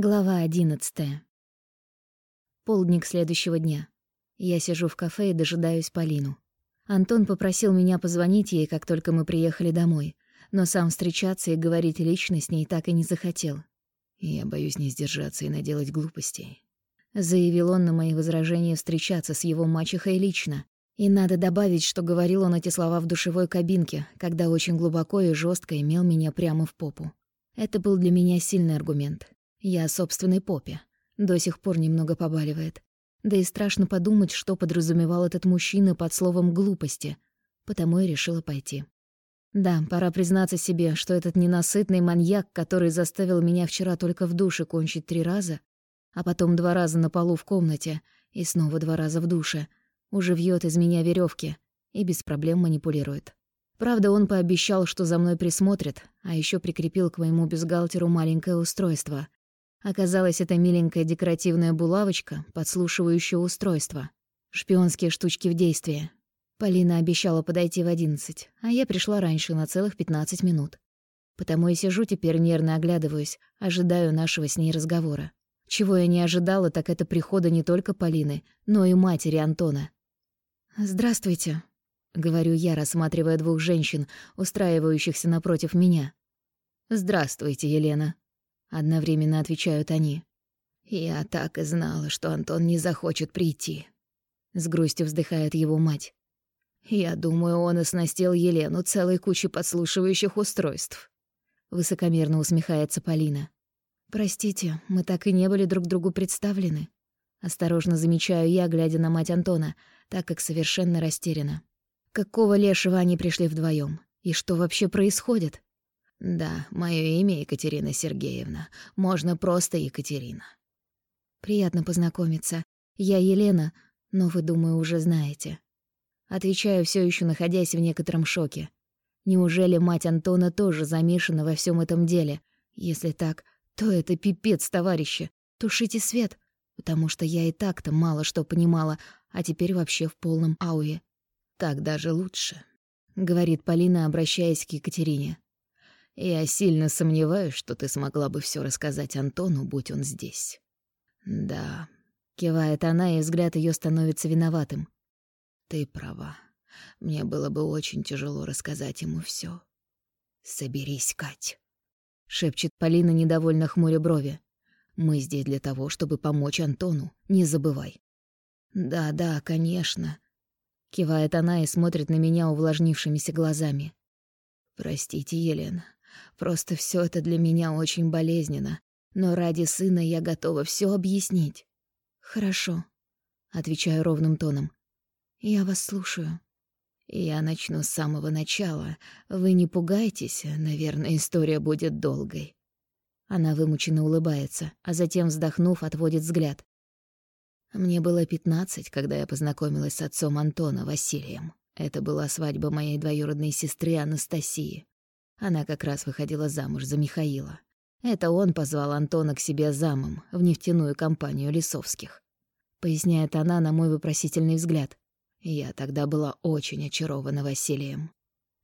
Глава одиннадцатая. Полдник следующего дня. Я сижу в кафе и дожидаюсь Полину. Антон попросил меня позвонить ей, как только мы приехали домой, но сам встречаться и говорить лично с ней так и не захотел. «Я боюсь не сдержаться и наделать глупостей», — заявил он на мои возражения встречаться с его мачехой лично. И надо добавить, что говорил он эти слова в душевой кабинке, когда очень глубоко и жестко имел меня прямо в попу. Это был для меня сильный аргумент. Я о собственной попе. До сих пор немного побаливает. Да и страшно подумать, что подразумевал этот мужчина под словом «глупости». Потому и решила пойти. Да, пора признаться себе, что этот ненасытный маньяк, который заставил меня вчера только в душе кончить три раза, а потом два раза на полу в комнате и снова два раза в душе, уже вьет из меня веревки и без проблем манипулирует. Правда, он пообещал, что за мной присмотрит, а еще прикрепил к моему бюстгальтеру маленькое устройство, Оказалось, это миленькая декоративная булавочка, подслушивающая устройство. Шпионские штучки в действии. Полина обещала подойти в одиннадцать, а я пришла раньше на целых пятнадцать минут. Потому и сижу теперь нервно оглядываюсь, ожидаю нашего с ней разговора. Чего я не ожидала, так это прихода не только Полины, но и матери Антона. «Здравствуйте», — говорю я, рассматривая двух женщин, устраивающихся напротив меня. «Здравствуйте, Елена», Одновременно отвечают они. «Я так и знала, что Антон не захочет прийти», — с грустью вздыхает его мать. «Я думаю, он оснастил Елену целой кучей подслушивающих устройств». Высокомерно усмехается Полина. «Простите, мы так и не были друг другу представлены». Осторожно замечаю я, глядя на мать Антона, так как совершенно растеряна. Какого лешего они пришли вдвоем? И что вообще происходит? Да, мое имя Екатерина Сергеевна. Можно просто Екатерина. Приятно познакомиться. Я Елена, но вы, думаю, уже знаете. Отвечаю, все еще находясь в некотором шоке. Неужели мать Антона тоже замешана во всем этом деле? Если так, то это пипец, товарищи. Тушите свет, потому что я и так-то мало что понимала, а теперь вообще в полном ауе. Так даже лучше, говорит Полина, обращаясь к Екатерине. Я сильно сомневаюсь, что ты смогла бы все рассказать Антону, будь он здесь. Да, кивает она, и взгляд ее становится виноватым. Ты права. Мне было бы очень тяжело рассказать ему все. Соберись, Кать, шепчет Полина, недовольно хмуря брови. Мы здесь для того, чтобы помочь Антону, не забывай. Да, да, конечно, кивает она и смотрит на меня увлажнившимися глазами. Простите, Елена. Просто все это для меня очень болезненно, но ради сына я готова все объяснить. Хорошо, отвечаю ровным тоном. Я вас слушаю. Я начну с самого начала. Вы не пугайтесь, наверное, история будет долгой. Она вымученно улыбается, а затем, вздохнув, отводит взгляд. Мне было пятнадцать, когда я познакомилась с отцом Антона Василием. Это была свадьба моей двоюродной сестры Анастасии. Она как раз выходила замуж за Михаила. Это он позвал Антона к себе замом в нефтяную компанию Лисовских. Поясняет она на мой вопросительный взгляд. Я тогда была очень очарована Василием.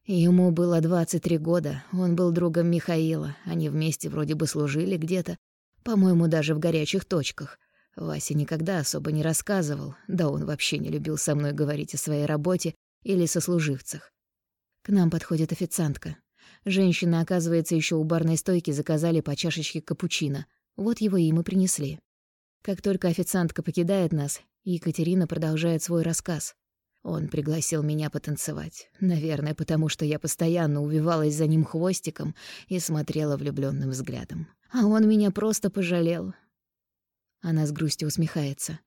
Ему было 23 года, он был другом Михаила, они вместе вроде бы служили где-то, по-моему, даже в горячих точках. Вася никогда особо не рассказывал, да он вообще не любил со мной говорить о своей работе или сослуживцах. К нам подходит официантка. Женщина, оказывается, еще у барной стойки заказали по чашечке капучино. Вот его им и принесли. Как только официантка покидает нас, Екатерина продолжает свой рассказ. Он пригласил меня потанцевать. Наверное, потому что я постоянно увивалась за ним хвостиком и смотрела влюбленным взглядом. А он меня просто пожалел. Она с грустью усмехается.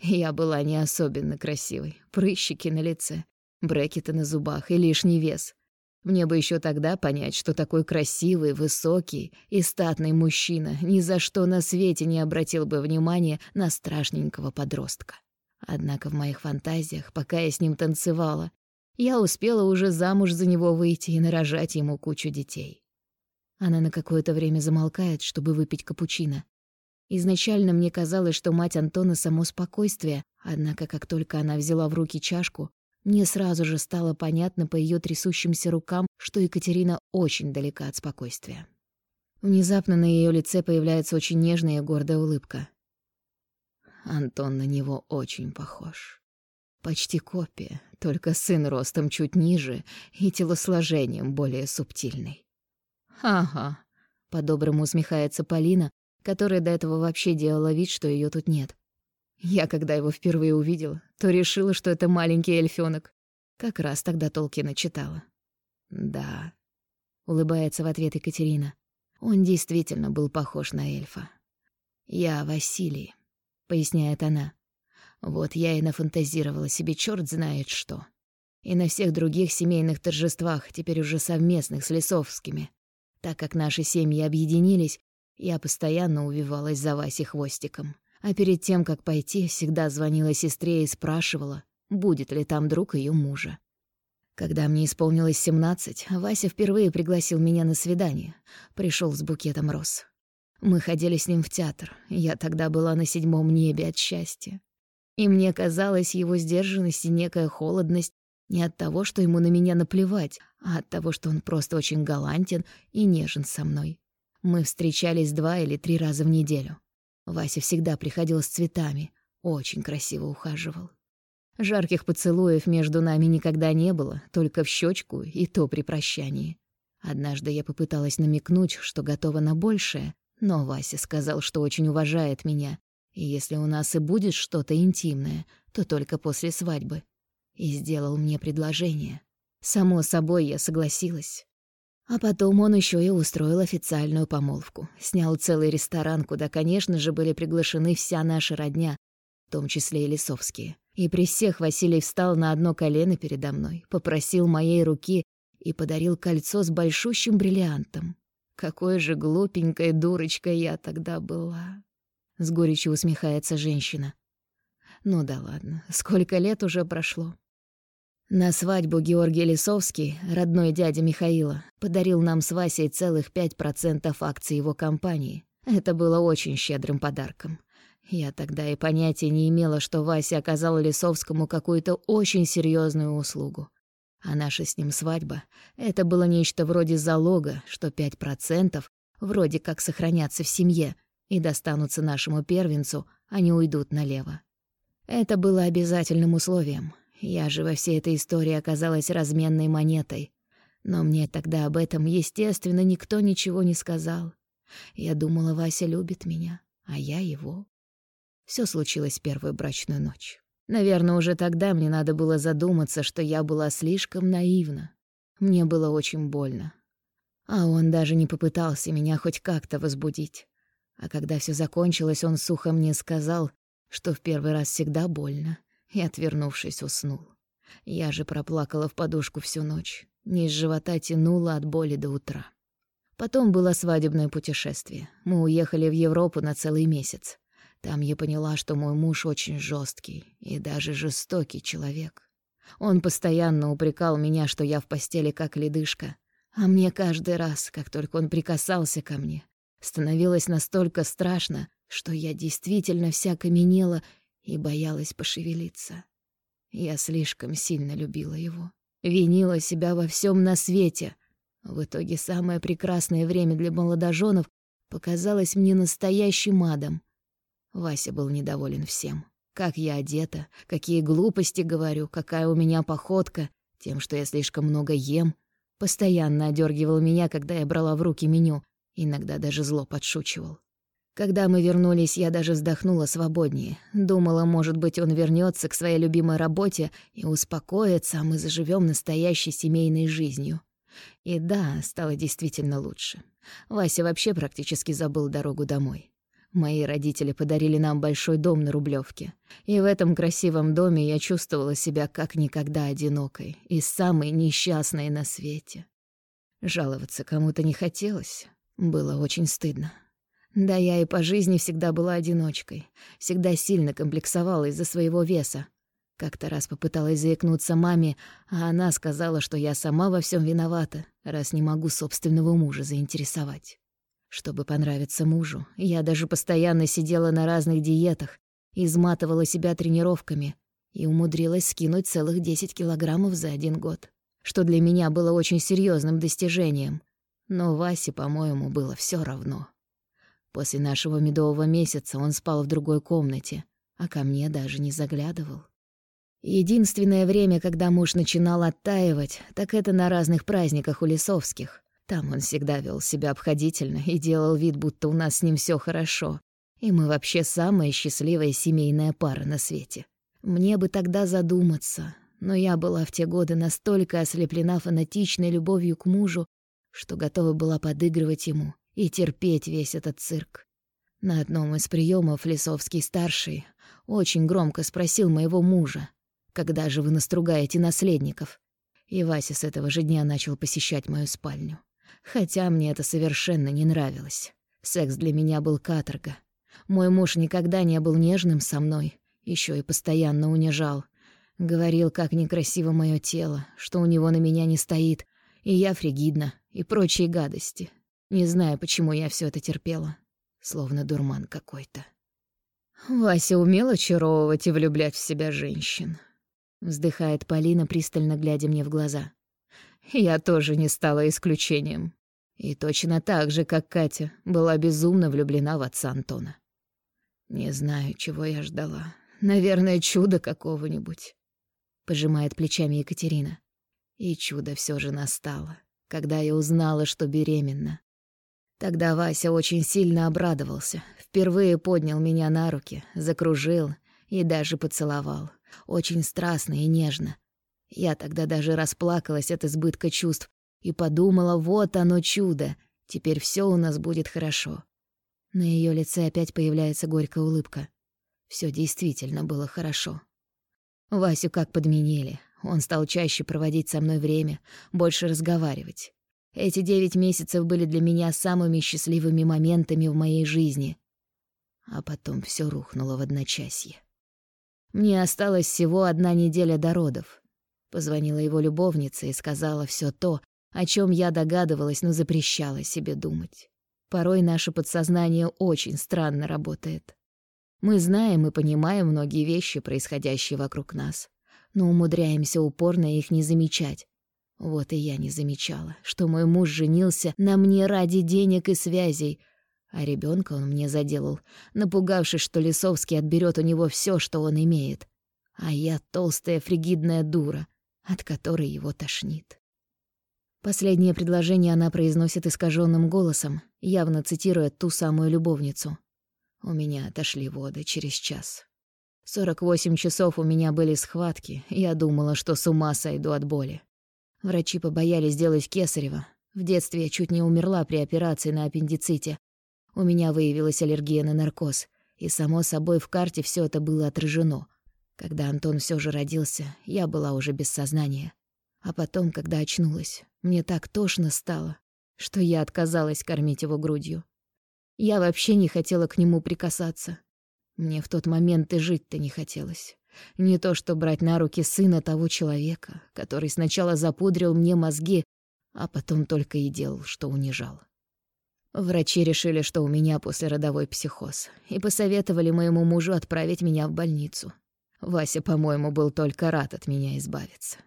Я была не особенно красивой. Прыщики на лице, брекеты на зубах и лишний вес. Мне бы еще тогда понять, что такой красивый, высокий и статный мужчина ни за что на свете не обратил бы внимания на страшненького подростка. Однако в моих фантазиях, пока я с ним танцевала, я успела уже замуж за него выйти и нарожать ему кучу детей. Она на какое-то время замолкает, чтобы выпить капучино. Изначально мне казалось, что мать Антона — само спокойствие, однако как только она взяла в руки чашку, мне сразу же стало понятно по ее трясущимся рукам, что Екатерина очень далека от спокойствия. Внезапно на ее лице появляется очень нежная и гордая улыбка. Антон на него очень похож. Почти копия, только сын ростом чуть ниже и телосложением более субтильный. «Ага», — по-доброму усмехается Полина, которая до этого вообще делала вид, что ее тут нет. Я, когда его впервые увидела, то решила, что это маленький эльфёнок. Как раз тогда Толкина читала. «Да», — улыбается в ответ Екатерина. Он действительно был похож на эльфа. «Я Василий», — поясняет она. «Вот я и нафантазировала себе чёрт знает что. И на всех других семейных торжествах, теперь уже совместных с Лесовскими. Так как наши семьи объединились, я постоянно увивалась за Васей хвостиком. А перед тем, как пойти, всегда звонила сестре и спрашивала, будет ли там друг ее мужа. Когда мне исполнилось семнадцать, Вася впервые пригласил меня на свидание. Пришел с букетом роз. Мы ходили с ним в театр. Я тогда была на седьмом небе от счастья. И мне казалось, его сдержанность и некая холодность не от того, что ему на меня наплевать, а от того, что он просто очень галантен и нежен со мной. Мы встречались два или три раза в неделю. Вася всегда приходил с цветами, очень красиво ухаживал. Жарких поцелуев между нами никогда не было, только в щечку и то при прощании. Однажды я попыталась намекнуть, что готова на большее, но Вася сказал, что очень уважает меня, и если у нас и будет что-то интимное, то только после свадьбы. И сделал мне предложение. Само собой, я согласилась. А потом он еще и устроил официальную помолвку. Снял целый ресторан, куда, конечно же, были приглашены вся наша родня, в том числе и Лисовские. И при всех Василий встал на одно колено передо мной, попросил моей руки и подарил кольцо с большущим бриллиантом. Какой же глупенькой дурочкой я тогда была. С горечью усмехается женщина. Ну да ладно, сколько лет уже прошло. На свадьбу Георгий Лисовский, родной дядя Михаила, подарил нам с Васей целых 5% акций его компании. Это было очень щедрым подарком. Я тогда и понятия не имела, что Вася оказал Лисовскому какую-то очень серьезную услугу. А наша с ним свадьба — это было нечто вроде залога, что 5% вроде как сохранятся в семье и достанутся нашему первенцу, а не уйдут налево. Это было обязательным условием, я же во всей этой истории оказалась разменной монетой. Но мне тогда об этом, естественно, никто ничего не сказал. Я думала, Вася любит меня, а я его. Все случилось первую брачную ночь. Наверное, уже тогда мне надо было задуматься, что я была слишком наивна. Мне было очень больно. А он даже не попытался меня хоть как-то возбудить. А когда все закончилось, он сухо мне сказал, что в первый раз всегда больно, и, отвернувшись, уснул. Я же проплакала в подушку всю ночь. Низ живота тянуло от боли до утра. Потом было свадебное путешествие. Мы уехали в Европу на целый месяц. Там я поняла, что мой муж очень жесткий и даже жестокий человек. Он постоянно упрекал меня, что я в постели как ледышка. А мне каждый раз, как только он прикасался ко мне, становилось настолько страшно, что я действительно вся каменела и боялась пошевелиться. Я слишком сильно любила его, винила себя во всем на свете. В итоге самое прекрасное время для молодоженов показалось мне настоящим адом. Вася был недоволен всем. Как я одета, какие глупости говорю, какая у меня походка, тем, что я слишком много ем. Постоянно одергивал меня, когда я брала в руки меню, иногда даже зло подшучивал. Когда мы вернулись, я даже вздохнула свободнее. Думала, может быть, он вернется к своей любимой работе и успокоится, а мы заживем настоящей семейной жизнью. И да, стало действительно лучше. Вася вообще практически забыл дорогу домой. Мои родители подарили нам большой дом на Рублевке, и в этом красивом доме я чувствовала себя как никогда одинокой и самой несчастной на свете. Жаловаться кому-то не хотелось, было очень стыдно. Да я и по жизни всегда была одиночкой, всегда сильно комплексовала из-за своего веса. Как-то раз попыталась заикнуться маме, а она сказала, что я сама во всем виновата, раз не могу собственного мужа заинтересовать. Чтобы понравиться мужу, я даже постоянно сидела на разных диетах, изматывала себя тренировками и умудрилась скинуть целых 10 килограммов за один год, что для меня было очень серьезным достижением. Но Васе, по-моему, было все равно. После нашего медового месяца он спал в другой комнате, а ко мне даже не заглядывал. Единственное время, когда муж начинал оттаивать, так это на разных праздниках у Лисовских. Там он всегда вел себя обходительно и делал вид, будто у нас с ним все хорошо. И мы вообще самая счастливая семейная пара на свете. Мне бы тогда задуматься, но я была в те годы настолько ослеплена фанатичной любовью к мужу, что готова была подыгрывать ему и терпеть весь этот цирк. На одном из приемов Лисовский-старший очень громко спросил моего мужа, когда же вы настругаете наследников? И Вася с этого же дня начал посещать мою спальню. Хотя мне это совершенно не нравилось. Секс для меня был каторга. Мой муж никогда не был нежным со мной, еще и постоянно унижал. Говорил, как некрасиво мое тело, что у него на меня не стоит, и я фригидна, и прочие гадости. Не знаю, почему я все это терпела. Словно дурман какой-то. Вася умел очаровывать и влюблять в себя женщин. Вздыхает Полина, пристально глядя мне в глаза. Я тоже не стала исключением. И точно так же, как Катя, была безумно влюблена в отца Антона. Не знаю, чего я ждала. Наверное, чудо какого-нибудь. Пожимает плечами Екатерина. И чудо все же настало, когда я узнала, что беременна. Тогда Вася очень сильно обрадовался. Впервые поднял меня на руки, закружил и даже поцеловал. Очень страстно и нежно. Я тогда даже расплакалась от избытка чувств и подумала, вот оно чудо, теперь все у нас будет хорошо. На ее лице опять появляется горькая улыбка. Все действительно было хорошо. Васю как подменили. Он стал чаще проводить со мной время, больше разговаривать. Эти девять месяцев были для меня самыми счастливыми моментами в моей жизни. А потом все рухнуло в одночасье. Мне осталась всего одна неделя до родов. Позвонила его любовница и сказала все то, о чем я догадывалась, но запрещала себе думать. Порой наше подсознание очень странно работает. Мы знаем и понимаем многие вещи, происходящие вокруг нас, но умудряемся упорно их не замечать. Вот и я не замечала, что мой муж женился на мне ради денег и связей, а ребенка он мне заделал, напугавшись, что Лисовский отберет у него все, что он имеет. А я толстая фригидная дура, от которой его тошнит. Последнее предложение она произносит искаженным голосом, явно цитируя ту самую любовницу. У меня отошли воды через час. Сорок восемь часов у меня были схватки, я думала, что с ума сойду от боли. Врачи побоялись сделать кесарево. В детстве я чуть не умерла при операции на аппендиците, у меня выявилась аллергия на наркоз, и, само собой, в карте все это было отражено. Когда Антон все же родился, я была уже без сознания. А потом, когда очнулась, мне так тошно стало, что я отказалась кормить его грудью. Я вообще не хотела к нему прикасаться. Мне в тот момент и жить-то не хотелось. Не то что брать на руки сына того человека, который сначала запудрил мне мозги, а потом только и делал, что унижал. Врачи решили, что у меня послеродовой психоз, и посоветовали моему мужу отправить меня в больницу. Вася, по-моему, был только рад от меня избавиться.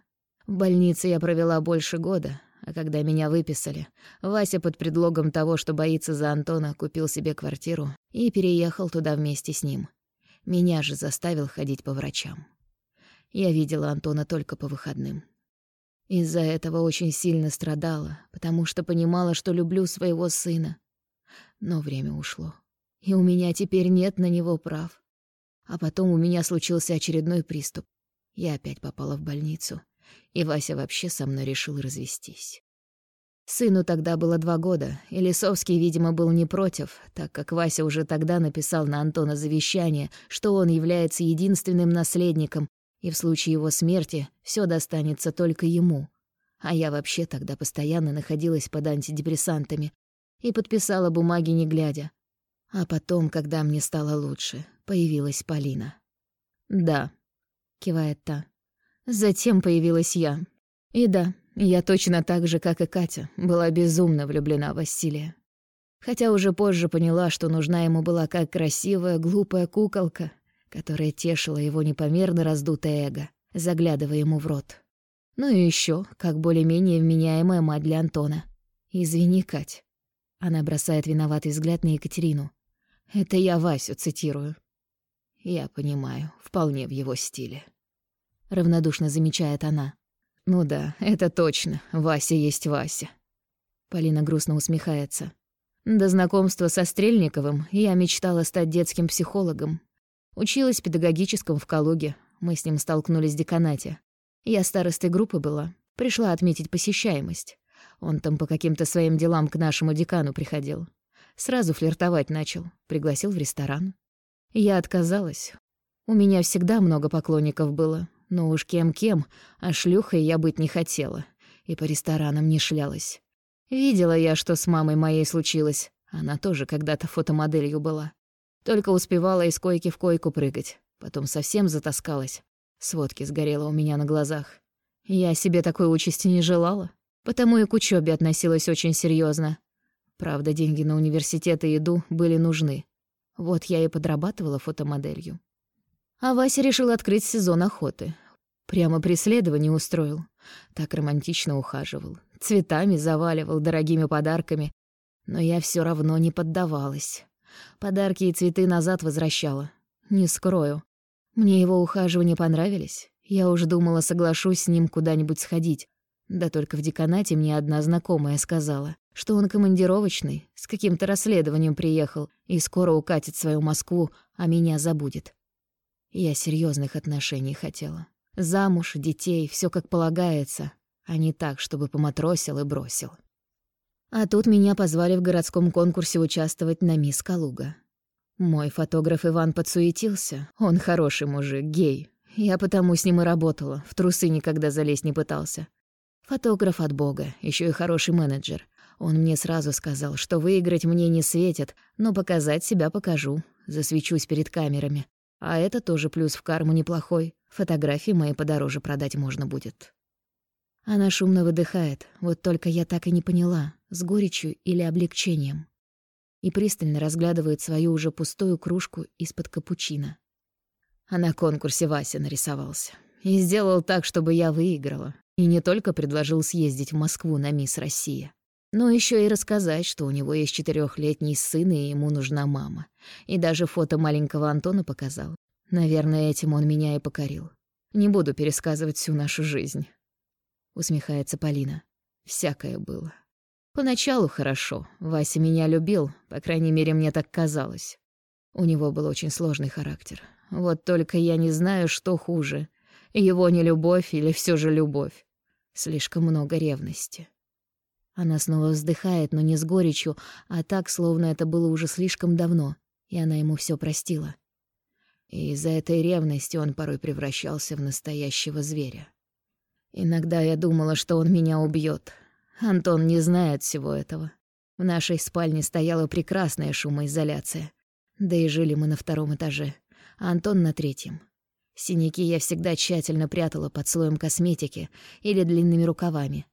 В больнице я провела больше года, а когда меня выписали, Вася под предлогом того, что боится за Антона, купил себе квартиру и переехал туда вместе с ним. Меня же заставил ходить по врачам. Я видела Антона только по выходным. Из-за этого очень сильно страдала, потому что понимала, что люблю своего сына. Но время ушло, и у меня теперь нет на него прав. А потом у меня случился очередной приступ. Я опять попала в больницу, и Вася вообще со мной решил развестись. Сыну тогда было два года, и Лисовский, видимо, был не против, так как Вася уже тогда написал на Антона завещание, что он является единственным наследником и в случае его смерти все достанется только ему. А я вообще тогда постоянно находилась под антидепрессантами и подписала бумаги не глядя. А потом, когда мне стало лучше, появилась Полина. «Да», — кивает та. «Затем появилась я. И да, я точно так же, как и Катя, была безумно влюблена в Василия. Хотя уже позже поняла, что нужна ему была как красивая, глупая куколка, которая тешила его непомерно раздутое эго, заглядывая ему в рот. Ну и еще, как более-менее вменяемая мать для Антона. «Извини, Кать». Она бросает виноватый взгляд на Екатерину. «Это я Васю цитирую». «Я понимаю, вполне в его стиле». Равнодушно замечает она. «Ну да, это точно. Вася есть Вася». Полина грустно усмехается. До знакомства со Стрельниковым я мечтала стать детским психологом. Училась в педагогическом в Калуге. Мы с ним столкнулись в деканате. Я старостой группы была. Пришла отметить посещаемость. Он там по каким-то своим делам к нашему декану приходил. Сразу флиртовать начал. Пригласил в ресторан. Я отказалась. У меня всегда много поклонников было. Но уж кем-кем, а шлюхой я быть не хотела. И по ресторанам не шлялась. Видела я, что с мамой моей случилось. Она тоже когда-то фотомоделью была. Только успевала из койки в койку прыгать. Потом совсем затаскалась. Сводки сгорела у меня на глазах. Я себе такой участи не желала. Потому и к учебе относилась очень серьезно. Правда, деньги на университет и еду были нужны. Вот я и подрабатывала фотомоделью. А Вася решил открыть сезон охоты. Прямо преследование устроил. Так романтично ухаживал цветами заваливал, дорогими подарками. Но я все равно не поддавалась. Подарки и цветы назад возвращала. Не скрою. Мне его ухаживания понравились. Я уж думала, соглашусь с ним куда-нибудь сходить. Да только в деканате мне одна знакомая сказала, что он командировочный, с каким-то расследованием приехал и скоро укатит свою Москву, а меня забудет. Я серьезных отношений хотела. Замуж, детей, все как полагается, а не так, чтобы поматросил и бросил. А тут меня позвали в городском конкурсе участвовать на мисс Калуга. Мой фотограф Иван подсуетился. Он хороший мужик, гей. Я потому с ним и работала, в трусы никогда залезть не пытался. Фотограф от бога, еще и хороший менеджер. Он мне сразу сказал, что выиграть мне не светит, но показать себя покажу, засвечусь перед камерами. А это тоже плюс в карму неплохой. Фотографии мои подороже продать можно будет. Она шумно выдыхает, вот только я так и не поняла, с горечью или облегчением. И пристально разглядывает свою уже пустую кружку из-под капучино. А на конкурсе Вася нарисовался. И сделал так, чтобы я выиграла. И не только предложил съездить в Москву на Мисс Россия, но еще и рассказать, что у него есть четырехлетний сын, и ему нужна мама. И даже фото маленького Антона показал. Наверное, этим он меня и покорил. Не буду пересказывать всю нашу жизнь усмехается Полина. Всякое было. Поначалу хорошо. Вася меня любил, по крайней мере, мне так казалось. У него был очень сложный характер. Вот только я не знаю, что хуже. Его не любовь или все же любовь. Слишком много ревности. Она снова вздыхает, но не с горечью, а так, словно это было уже слишком давно, и она ему все простила. И из-за этой ревности он порой превращался в настоящего зверя. Иногда я думала, что он меня убьет. Антон не знает всего этого. В нашей спальне стояла прекрасная шумоизоляция. Да и жили мы на втором этаже, а Антон на третьем. Синяки я всегда тщательно прятала под слоем косметики или длинными рукавами.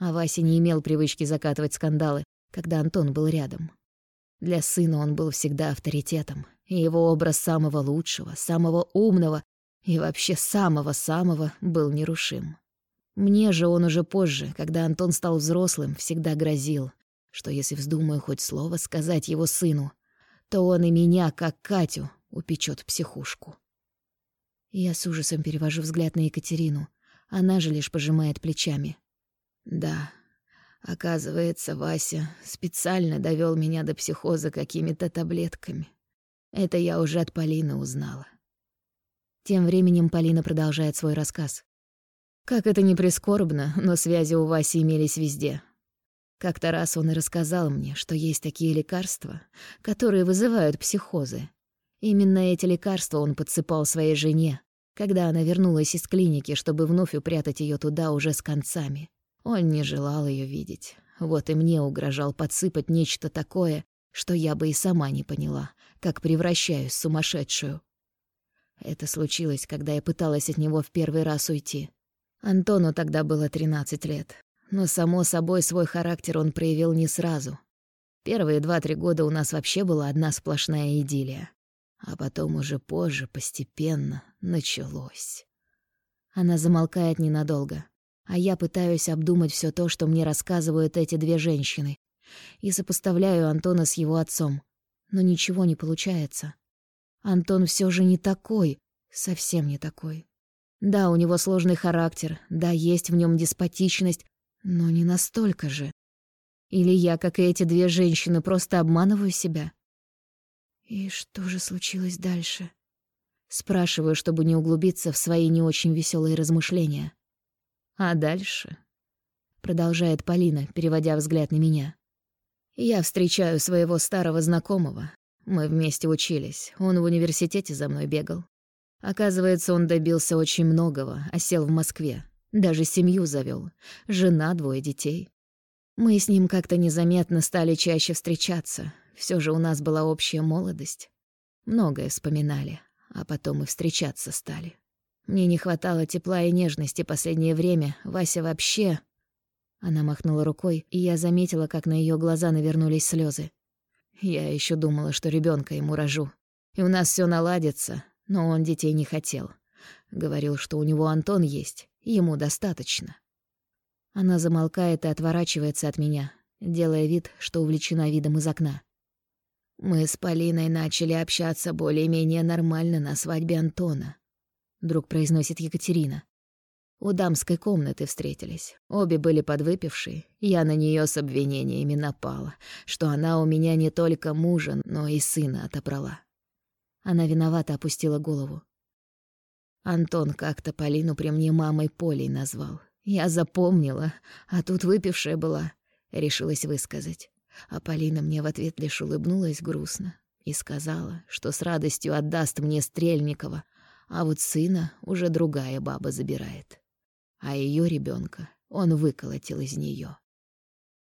А Вася не имел привычки закатывать скандалы, когда Антон был рядом. Для сына он был всегда авторитетом, и его образ самого лучшего, самого умного и вообще самого-самого был нерушим. Мне же он уже позже, когда Антон стал взрослым, всегда грозил, что если вздумаю хоть слово сказать его сыну, то он и меня, как Катю, упечет психушку. Я с ужасом перевожу взгляд на Екатерину. Она же лишь пожимает плечами. Да, оказывается, Вася специально довел меня до психоза какими-то таблетками. Это я уже от Полины узнала. Тем временем Полина продолжает свой рассказ. Как это ни прискорбно, но связи у Васи имелись везде. Как-то раз он и рассказал мне, что есть такие лекарства, которые вызывают психозы. Именно эти лекарства он подсыпал своей жене, когда она вернулась из клиники, чтобы вновь упрятать ее туда уже с концами. Он не желал ее видеть. Вот и мне угрожал подсыпать нечто такое, что я бы и сама не поняла, как превращаюсь в сумасшедшую. Это случилось, когда я пыталась от него в первый раз уйти. Антону тогда было 13 лет, но, само собой, свой характер он проявил не сразу. Первые два-три года у нас вообще была одна сплошная идиллия. А потом уже позже, постепенно, началось. Она замолкает ненадолго, а я пытаюсь обдумать все то, что мне рассказывают эти две женщины, и сопоставляю Антона с его отцом. Но ничего не получается. Антон все же не такой, совсем не такой. Да, у него сложный характер, да, есть в нем деспотичность, но не настолько же. Или я, как и эти две женщины, просто обманываю себя? И что же случилось дальше? Спрашиваю, чтобы не углубиться в свои не очень веселые размышления. А дальше? Продолжает Полина, переводя взгляд на меня. Я встречаю своего старого знакомого. Мы вместе учились. Он в университете за мной бегал. Оказывается, он добился очень многого, а сел в Москве. Даже семью завел, Жена, двое детей. Мы с ним как-то незаметно стали чаще встречаться. Все же у нас была общая молодость. Многое вспоминали, а потом и встречаться стали. Мне не хватало тепла и нежности последнее время. Вася вообще... Она махнула рукой, и я заметила, как на ее глаза навернулись слезы. Я еще думала, что ребенка ему рожу. И у нас все наладится, но он детей не хотел. Говорил, что у него Антон есть, ему достаточно. Она замолкает и отворачивается от меня, делая вид, что увлечена видом из окна. Мы с Полиной начали общаться более-менее нормально на свадьбе Антона. Вдруг произносит Екатерина. У дамской комнаты встретились. Обе были подвыпившие. Я на нее с обвинениями напала, что она у меня не только мужа, но и сына отобрала. Она виновато опустила голову. Антон как-то Полину при мне мамой Полей назвал. Я запомнила, а тут выпившая была. Решилась высказать. А Полина мне в ответ лишь улыбнулась грустно и сказала, что с радостью отдаст мне Стрельникова, а вот сына уже другая баба забирает. А ее ребенка он выколотил из нее.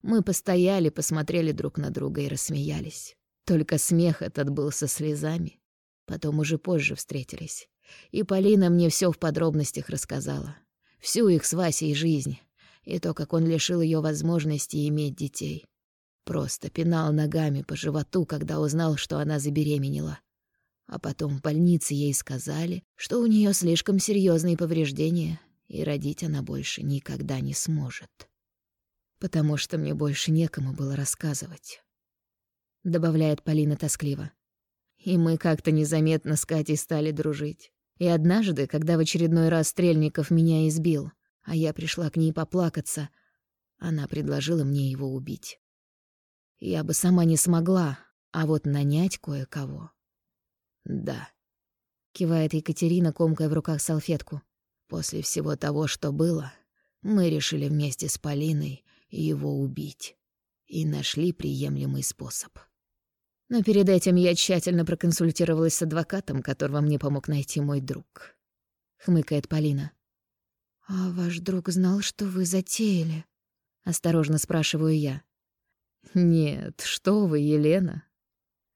Мы постояли, посмотрели друг на друга и рассмеялись. Только смех этот был со слезами. Потом уже позже встретились. И Полина мне все в подробностях рассказала. Всю их с Васей жизнь. И то, как он лишил ее возможности иметь детей. Просто пинал ногами по животу, когда узнал, что она забеременела. А потом в больнице ей сказали, что у нее слишком серьезные повреждения, и родить она больше никогда не сможет. Потому что мне больше некому было рассказывать. Добавляет Полина тоскливо. И мы как-то незаметно с Катей стали дружить. И однажды, когда в очередной раз Стрельников меня избил, а я пришла к ней поплакаться, она предложила мне его убить. Я бы сама не смогла, а вот нанять кое-кого. Да. Кивает Екатерина, комкая в руках салфетку. После всего того, что было, мы решили вместе с Полиной его убить. И нашли приемлемый способ. Но перед этим я тщательно проконсультировалась с адвокатом, которого мне помог найти мой друг. Хмыкает Полина. «А ваш друг знал, что вы затеяли?» Осторожно спрашиваю я. «Нет, что вы, Елена?»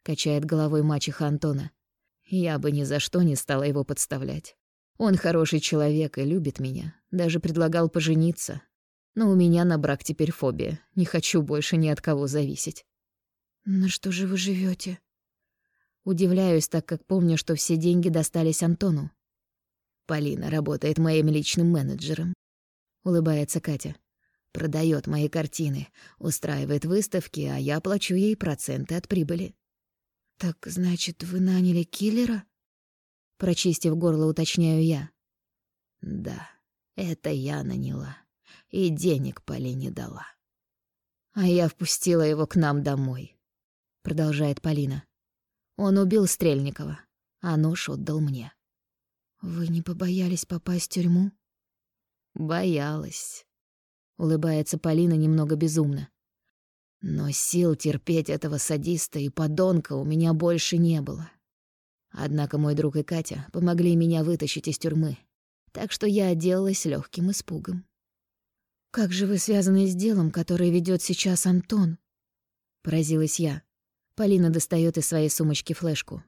Качает головой мачеха Антона. «Я бы ни за что не стала его подставлять. Он хороший человек и любит меня. Даже предлагал пожениться. Но у меня на брак теперь фобия. Не хочу больше ни от кого зависеть. «На что же вы живете? Удивляюсь, так как помню, что все деньги достались Антону. Полина работает моим личным менеджером. Улыбается Катя. Продает мои картины, устраивает выставки, а я плачу ей проценты от прибыли. Так значит, вы наняли киллера? Прочистив горло, уточняю я. Да, это я наняла. И денег Полине дала. А я впустила его к нам домой продолжает Полина. Он убил Стрельникова, а нож отдал мне. Вы не побоялись попасть в тюрьму? Боялась. Улыбается Полина немного безумно. Но сил терпеть этого садиста и подонка у меня больше не было. Однако мой друг и Катя помогли меня вытащить из тюрьмы, так что я отделалась легким испугом. «Как же вы связаны с делом, которое ведет сейчас Антон?» Поразилась я. Полина достает из своей сумочки флешку.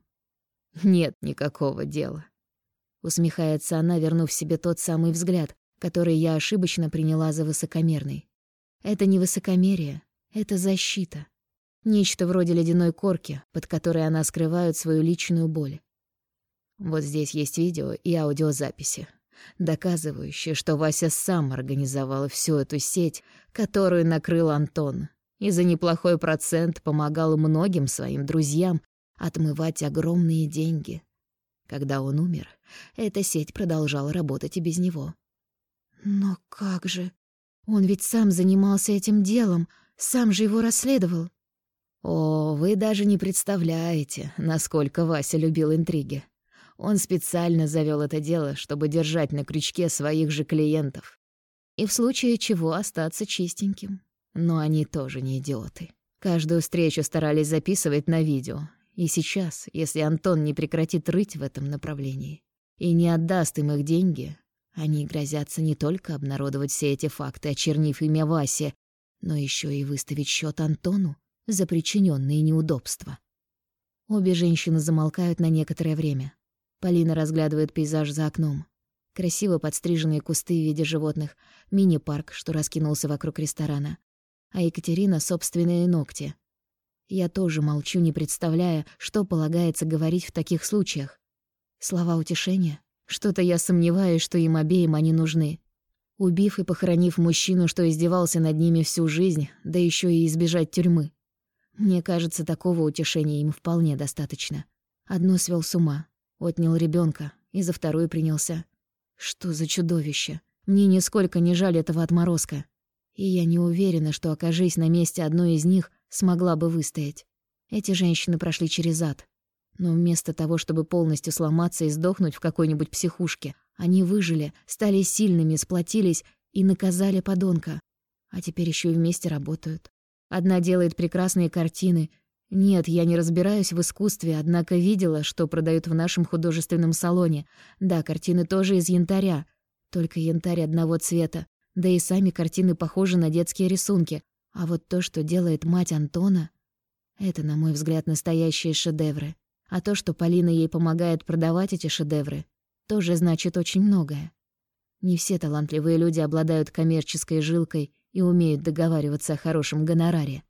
«Нет никакого дела». Усмехается она, вернув себе тот самый взгляд, который я ошибочно приняла за высокомерный. Это не высокомерие, это защита. Нечто вроде ледяной корки, под которой она скрывает свою личную боль. Вот здесь есть видео и аудиозаписи. доказывающее, что Вася сам организовал всю эту сеть, которую накрыл Антон, и за неплохой процент помогал многим своим друзьям отмывать огромные деньги. Когда он умер, эта сеть продолжала работать и без него. «Но как же? Он ведь сам занимался этим делом, сам же его расследовал». «О, вы даже не представляете, насколько Вася любил интриги. Он специально завёл это дело, чтобы держать на крючке своих же клиентов. И в случае чего остаться чистеньким. Но они тоже не идиоты. Каждую встречу старались записывать на видео. И сейчас, если Антон не прекратит рыть в этом направлении и не отдаст им их деньги, они грозятся не только обнародовать все эти факты, очернив имя Васи, но ещё и выставить счёт Антону за причиненные неудобства. Обе женщины замолкают на некоторое время. Полина разглядывает пейзаж за окном. Красиво подстриженные кусты в виде животных, мини-парк, что раскинулся вокруг ресторана. А Екатерина — собственные ногти. Я тоже молчу, не представляя, что полагается говорить в таких случаях. Слова утешения? Что-то я сомневаюсь, что им обеим они нужны. Убив и похоронив мужчину, что издевался над ними всю жизнь, да еще и избежать тюрьмы. Мне кажется, такого утешения им вполне достаточно. Одно свел с ума, Отнял ребенка и за вторую принялся. Что за чудовище? Мне нисколько не жаль этого отморозка. И я не уверена, что, окажись на месте одной из них, смогла бы выстоять. Эти женщины прошли через ад. Но вместо того, чтобы полностью сломаться и сдохнуть в какой-нибудь психушке, они выжили, стали сильными, сплотились и наказали подонка. А теперь еще и вместе работают. Одна делает прекрасные картины, нет, я не разбираюсь в искусстве, однако видела, что продают в нашем художественном салоне. Да, картины тоже из янтаря, только янтарь одного цвета. Да и сами картины похожи на детские рисунки. А вот то, что делает мать Антона, это, на мой взгляд, настоящие шедевры. А то, что Полина ей помогает продавать эти шедевры, тоже значит очень многое. Не все талантливые люди обладают коммерческой жилкой и умеют договариваться о хорошем гонораре.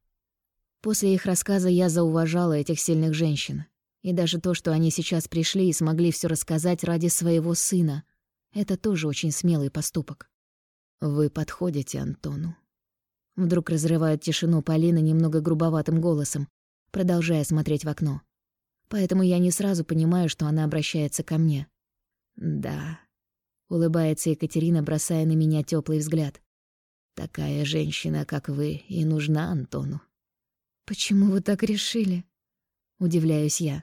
После их рассказа я зауважала этих сильных женщин. И даже то, что они сейчас пришли и смогли все рассказать ради своего сына, это тоже очень смелый поступок. «Вы подходите Антону». Вдруг разрывает тишину Полина немного грубоватым голосом, продолжая смотреть в окно. Поэтому я не сразу понимаю, что она обращается ко мне. «Да», — улыбается Екатерина, бросая на меня теплый взгляд. «Такая женщина, как вы, и нужна Антону». «Почему вы так решили?» — удивляюсь я.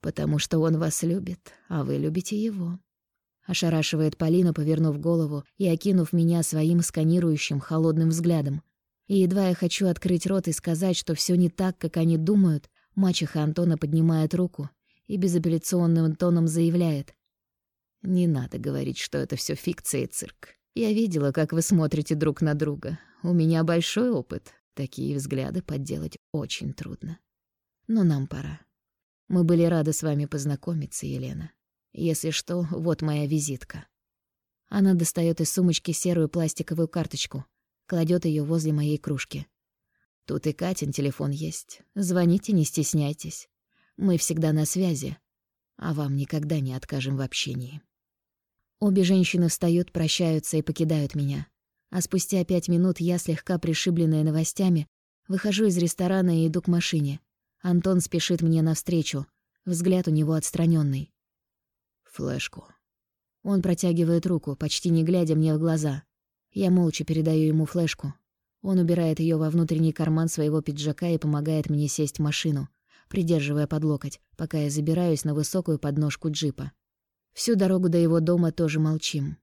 «Потому что он вас любит, а вы любите его». Ошарашивает Полина, повернув голову и окинув меня своим сканирующим холодным взглядом. И едва я хочу открыть рот и сказать, что все не так, как они думают, мачеха Антона поднимает руку и безапелляционным тоном заявляет. «Не надо говорить, что это все фикция и цирк. Я видела, как вы смотрите друг на друга. У меня большой опыт, Такие взгляды подделать очень трудно. Но нам пора. Мы были рады с вами познакомиться, Елена. Если что, вот моя визитка. Она достает из сумочки серую пластиковую карточку, кладет ее возле моей кружки. Тут и Катин телефон есть. Звоните, не стесняйтесь. Мы всегда на связи, а вам никогда не откажем в общении. Обе женщины встают, прощаются и покидают меня. А спустя пять минут я, слегка пришибленная новостями, выхожу из ресторана и иду к машине. Антон спешит мне навстречу. Взгляд у него отстраненный. Флешку. Он протягивает руку, почти не глядя мне в глаза. Я молча передаю ему флешку. Он убирает ее во внутренний карман своего пиджака и помогает мне сесть в машину, придерживая под локоть, пока я забираюсь на высокую подножку джипа. Всю дорогу до его дома тоже молчим.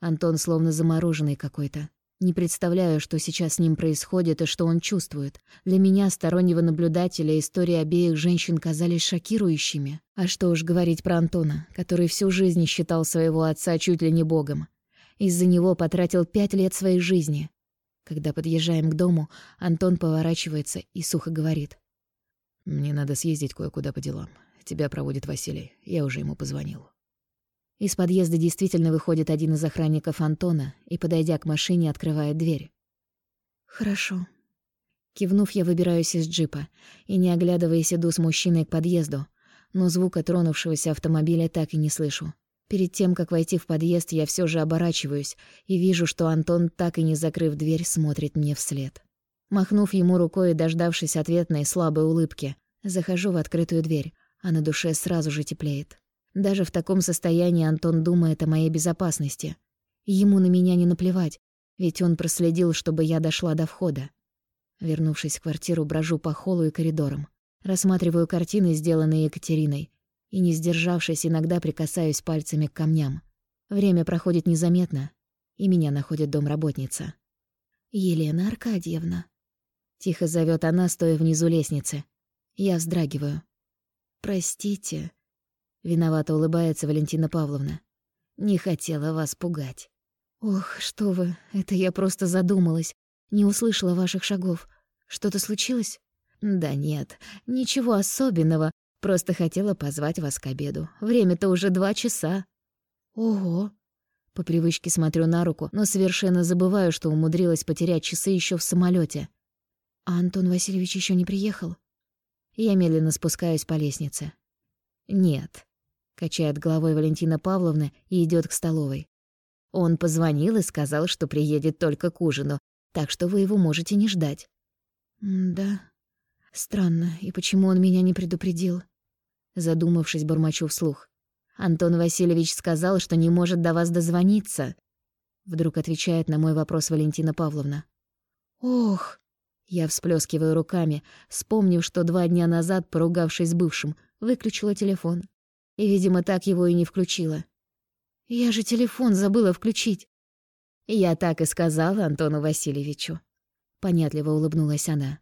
Антон словно замороженный какой-то. Не представляю, что сейчас с ним происходит и что он чувствует. Для меня, стороннего наблюдателя, истории обеих женщин казались шокирующими. А что уж говорить про Антона, который всю жизнь считал своего отца чуть ли не богом. Из-за него потратил пять лет своей жизни. Когда подъезжаем к дому, Антон поворачивается и сухо говорит. «Мне надо съездить кое-куда по делам. Тебя проводит Василий. Я уже ему позвонил». Из подъезда действительно выходит один из охранников Антона и, подойдя к машине, открывает дверь. «Хорошо». Кивнув, я выбираюсь из джипа и, не оглядываясь, иду с мужчиной к подъезду, но звука тронувшегося автомобиля так и не слышу. Перед тем, как войти в подъезд, я все же оборачиваюсь и вижу, что Антон, так и не закрыв дверь, смотрит мне вслед. Махнув ему рукой и дождавшись ответной слабой улыбки, захожу в открытую дверь, а на душе сразу же теплеет. Даже в таком состоянии Антон думает о моей безопасности. Ему на меня не наплевать, ведь он проследил, чтобы я дошла до входа. Вернувшись в квартиру, брожу по холлу и коридорам. Рассматриваю картины, сделанные Екатериной, и, не сдержавшись, иногда прикасаюсь пальцами к камням. Время проходит незаметно, и меня находит домработница. «Елена Аркадьевна», — тихо зовет она, стоя внизу лестницы. Я вздрагиваю. «Простите», — виновато улыбается Валентина Павловна. «Не хотела вас пугать». «Ох, что вы, это я просто задумалась, не услышала ваших шагов. Что-то случилось?» «Да нет, ничего особенного, Просто хотела позвать вас к обеду. Время-то уже два часа». «Ого!» По привычке смотрю на руку, но совершенно забываю, что умудрилась потерять часы еще в самолете. А Антон Васильевич еще не приехал? Я медленно спускаюсь по лестнице. «Нет», — качает головой Валентина Павловна и идет к столовой. «Он позвонил и сказал, что приедет только к ужину, так что вы его можете не ждать». «Да, странно, и почему он меня не предупредил?» Задумавшись, бормочу вслух. «Антон Васильевич сказал, что не может до вас дозвониться», Вдруг отвечает на мой вопрос Валентина Павловна. «Ох!» Я всплескиваю руками, вспомнив, что два дня назад, поругавшись с бывшим, выключила телефон. И, видимо, так его и не включила. «Я же телефон забыла включить!» «Я так и сказала Антону Васильевичу», — понятливо улыбнулась она.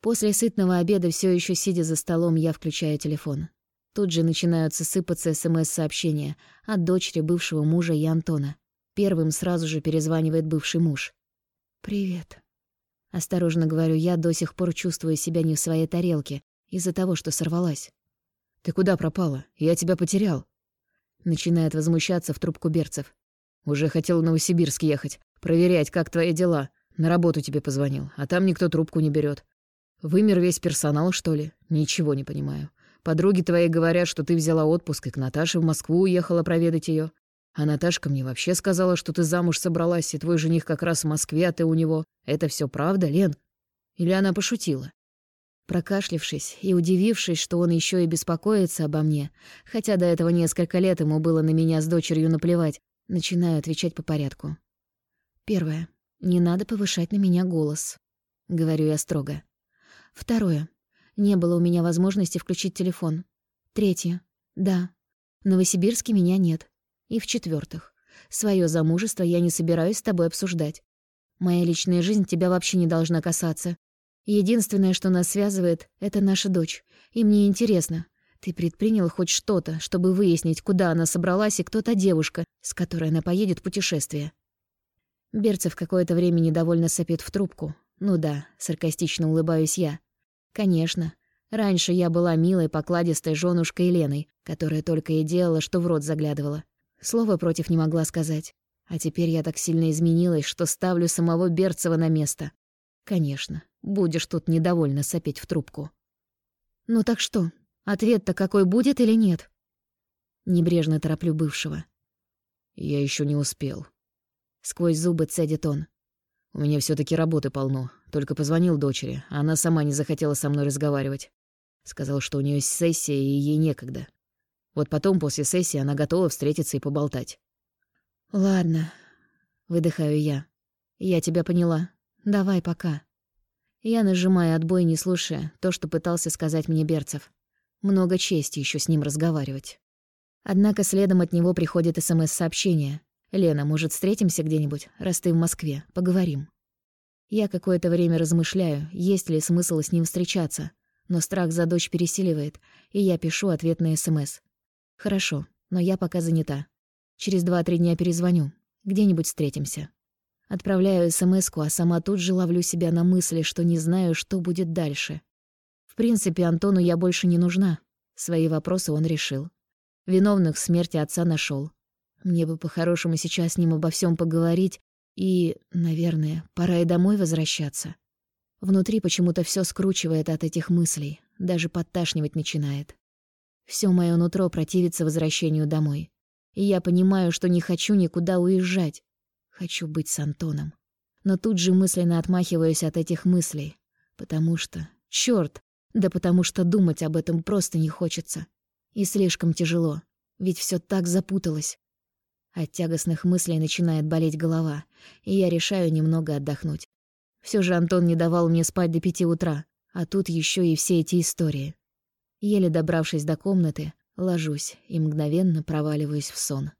После сытного обеда, все еще сидя за столом, я включаю телефон. Тут же начинают сыпаться СМС-сообщения от дочери бывшего мужа и Антона. Первым сразу же перезванивает бывший муж. «Привет». Осторожно говорю я, до сих пор чувствую себя не в своей тарелке из-за того, что сорвалась. «Ты куда пропала? Я тебя потерял». Начинает возмущаться в трубку берцев. «Уже хотел в Новосибирск ехать, проверять, как твои дела. На работу тебе позвонил, а там никто трубку не берет. Вымер весь персонал, что ли? Ничего не понимаю. Подруги твои говорят, что ты взяла отпуск и к Наташе в Москву уехала проведать ее. А Наташка мне вообще сказала, что ты замуж собралась, и твой жених как раз в Москве, а ты у него. Это все правда, Лен? Или она пошутила? Прокашлившись и удивившись, что он еще и беспокоится обо мне, хотя до этого несколько лет ему было на меня с дочерью наплевать, начинаю отвечать по порядку. Первое. Не надо повышать на меня голос. Говорю я строго. Второе. Не было у меня возможности включить телефон. Третье. Да. В Новосибирске меня нет. И в-четвертых. Своё замужество я не собираюсь с тобой обсуждать. Моя личная жизнь тебя вообще не должна касаться. Единственное, что нас связывает, — это наша дочь. И мне интересно, ты предпринял хоть что-то, чтобы выяснить, куда она собралась и кто та девушка, с которой она поедет в путешествие?» Берцев какое-то время недовольно сопит в трубку. «Ну да», — саркастично улыбаюсь я. Конечно. Раньше я была милой, покладистой женушкой Леной, которая только и делала, что в рот заглядывала. Слова против не могла сказать. А теперь я так сильно изменилась, что ставлю самого Берцева на место. Конечно, будешь тут недовольно сопеть в трубку. Ну так что, ответ-то какой будет или нет? Небрежно тороплю бывшего. Я еще не успел. Сквозь зубы цедит он. У меня все таки работы полно. Только позвонил дочери, а она сама не захотела со мной разговаривать. Сказал, что у нее есть сессия, и ей некогда. Вот потом, после сессии, она готова встретиться и поболтать. «Ладно», — выдыхаю я. «Я тебя поняла. Давай пока». Я нажимаю отбой, не слушая то, что пытался сказать мне Берцев. Много чести еще с ним разговаривать. Однако следом от него приходит СМС-сообщение. «Лена, может, встретимся где-нибудь, раз ты в Москве? Поговорим». Я какое-то время размышляю, есть ли смысл с ним встречаться, но страх за дочь пересиливает, и я пишу ответ на СМС. «Хорошо, но я пока занята. Через два-три дня перезвоню. Где-нибудь встретимся». Отправляю смс а сама тут же ловлю себя на мысли, что не знаю, что будет дальше. В принципе, Антону я больше не нужна. Свои вопросы он решил. Виновных в смерти отца нашел. Мне бы по-хорошему сейчас с ним обо всем поговорить, и, наверное, пора и домой возвращаться. Внутри почему-то все скручивает от этих мыслей, даже подташнивать начинает. Все мое нутро противится возвращению домой. И я понимаю, что не хочу никуда уезжать. Хочу быть с Антоном. Но тут же мысленно отмахиваюсь от этих мыслей. Потому что... чёрт! Да потому что думать об этом просто не хочется. И слишком тяжело. Ведь всё так запуталось. От тягостных мыслей начинает болеть голова, и я решаю немного отдохнуть. Всё же Антон не давал мне спать до пяти утра, а тут ещё и все эти истории. Еле добравшись до комнаты, ложусь и мгновенно проваливаюсь в сон.